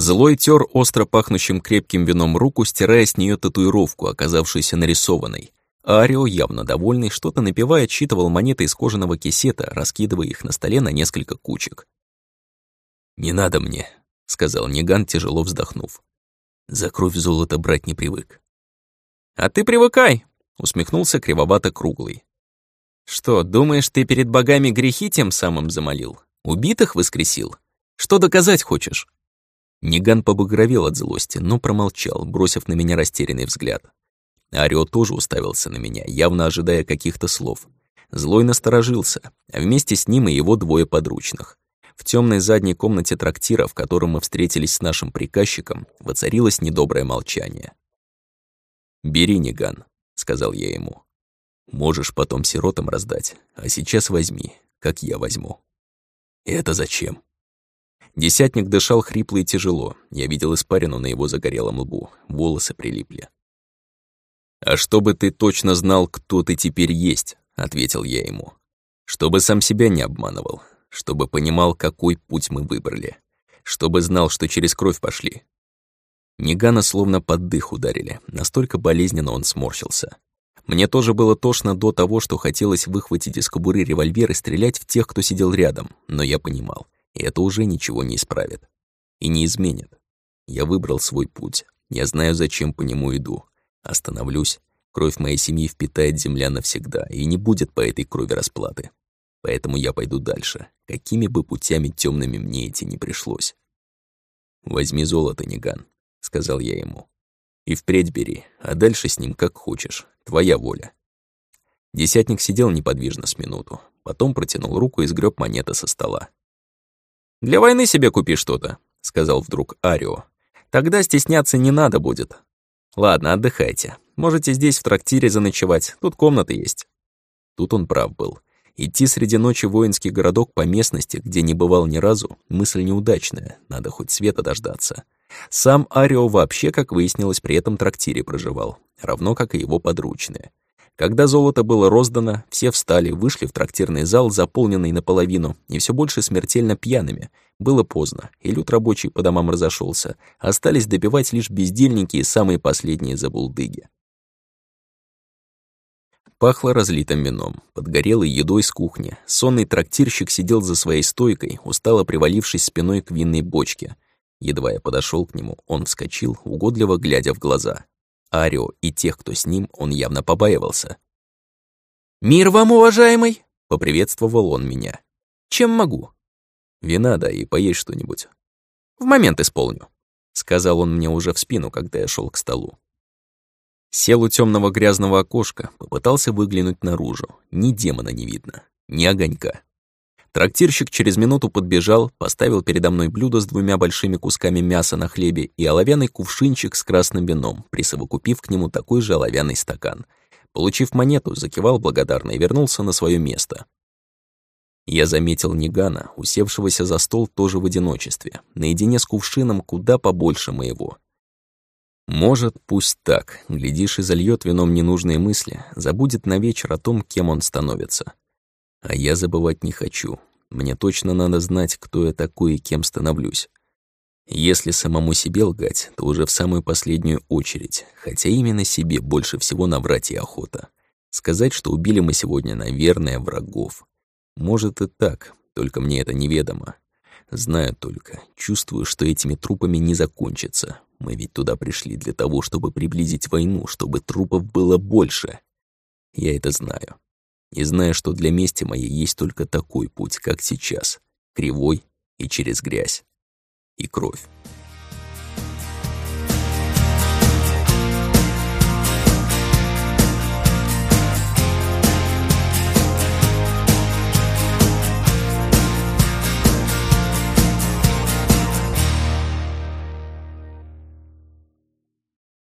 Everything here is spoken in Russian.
Злой тер остро пахнущим крепким вином руку, стирая с нее татуировку, оказавшуюся нарисованной. Арио, явно довольный, что-то напивая, отчитывал монеты из кожаного кисета, раскидывая их на столе на несколько кучек. «Не надо мне», — сказал Ниган, тяжело вздохнув. «За кровь золото брать не привык». «А ты привыкай», — усмехнулся кривовато круглый. «Что, думаешь, ты перед богами грехи тем самым замолил? Убитых воскресил? Что доказать хочешь?» Ниган побагровел от злости, но промолчал, бросив на меня растерянный взгляд. Арио тоже уставился на меня, явно ожидая каких-то слов. Злой насторожился, а вместе с ним и его двое подручных. В темной задней комнате трактира, в котором мы встретились с нашим приказчиком, воцарилось недоброе молчание. «Бери, Ниган», — сказал я ему. «Можешь потом сиротам раздать, а сейчас возьми, как я возьму». «Это зачем?» Десятник дышал хрипло и тяжело. Я видел испарину на его загорелом лбу. Волосы прилипли. «А чтобы ты точно знал, кто ты теперь есть», — ответил я ему. «Чтобы сам себя не обманывал. Чтобы понимал, какой путь мы выбрали. Чтобы знал, что через кровь пошли». Нигана словно под дых ударили. Настолько болезненно он сморщился. Мне тоже было тошно до того, что хотелось выхватить из кобуры револьвер и стрелять в тех, кто сидел рядом, но я понимал и это уже ничего не исправит. И не изменит. Я выбрал свой путь. Я знаю, зачем по нему иду. Остановлюсь. Кровь моей семьи впитает земля навсегда, и не будет по этой крови расплаты. Поэтому я пойду дальше, какими бы путями темными мне идти не пришлось. «Возьми золото, Ниган», — сказал я ему. «И впредь бери, а дальше с ним как хочешь, твоя воля». Десятник сидел неподвижно с минуту, потом протянул руку и сгреб монеты со стола. «Для войны себе купи что-то», — сказал вдруг Арио. «Тогда стесняться не надо будет. Ладно, отдыхайте. Можете здесь в трактире заночевать, тут комнаты есть». Тут он прав был. Идти среди ночи в воинский городок по местности, где не бывал ни разу, мысль неудачная, надо хоть света дождаться. Сам Арио вообще, как выяснилось, при этом трактире проживал, равно как и его подручные. Когда золото было роздано, все встали, вышли в трактирный зал, заполненный наполовину, и все больше смертельно пьяными. Было поздно, и люд рабочий по домам разошелся. Остались добивать лишь бездельники и самые последние забулдыги. Пахло разлитым вином, подгорелой едой с кухни. Сонный трактирщик сидел за своей стойкой, устало привалившись спиной к винной бочке. Едва я подошел к нему, он вскочил, угодливо глядя в глаза. Арио и тех, кто с ним, он явно побаивался. «Мир вам, уважаемый!» — поприветствовал он меня. «Чем могу?» «Вина да и поесть что-нибудь». «В момент исполню», — сказал он мне уже в спину, когда я шел к столу. Сел у темного грязного окошка, попытался выглянуть наружу. Ни демона не видно, ни огонька. Трактирщик через минуту подбежал, поставил передо мной блюдо с двумя большими кусками мяса на хлебе и оловянный кувшинчик с красным вином, присовокупив к нему такой же оловянный стакан. Получив монету, закивал благодарно и вернулся на свое место. Я заметил Нигана, усевшегося за стол тоже в одиночестве, наедине с кувшином куда побольше моего. Может, пусть так, глядишь и зальёт вином ненужные мысли, забудет на вечер о том, кем он становится. А я забывать не хочу. Мне точно надо знать, кто я такой и кем становлюсь. Если самому себе лгать, то уже в самую последнюю очередь, хотя именно себе больше всего наврать и охота. Сказать, что убили мы сегодня, наверное, врагов. Может и так, только мне это неведомо. Знаю только, чувствую, что этими трупами не закончится. Мы ведь туда пришли для того, чтобы приблизить войну, чтобы трупов было больше. Я это знаю и зная, что для мести моей есть только такой путь, как сейчас, кривой и через грязь и кровь.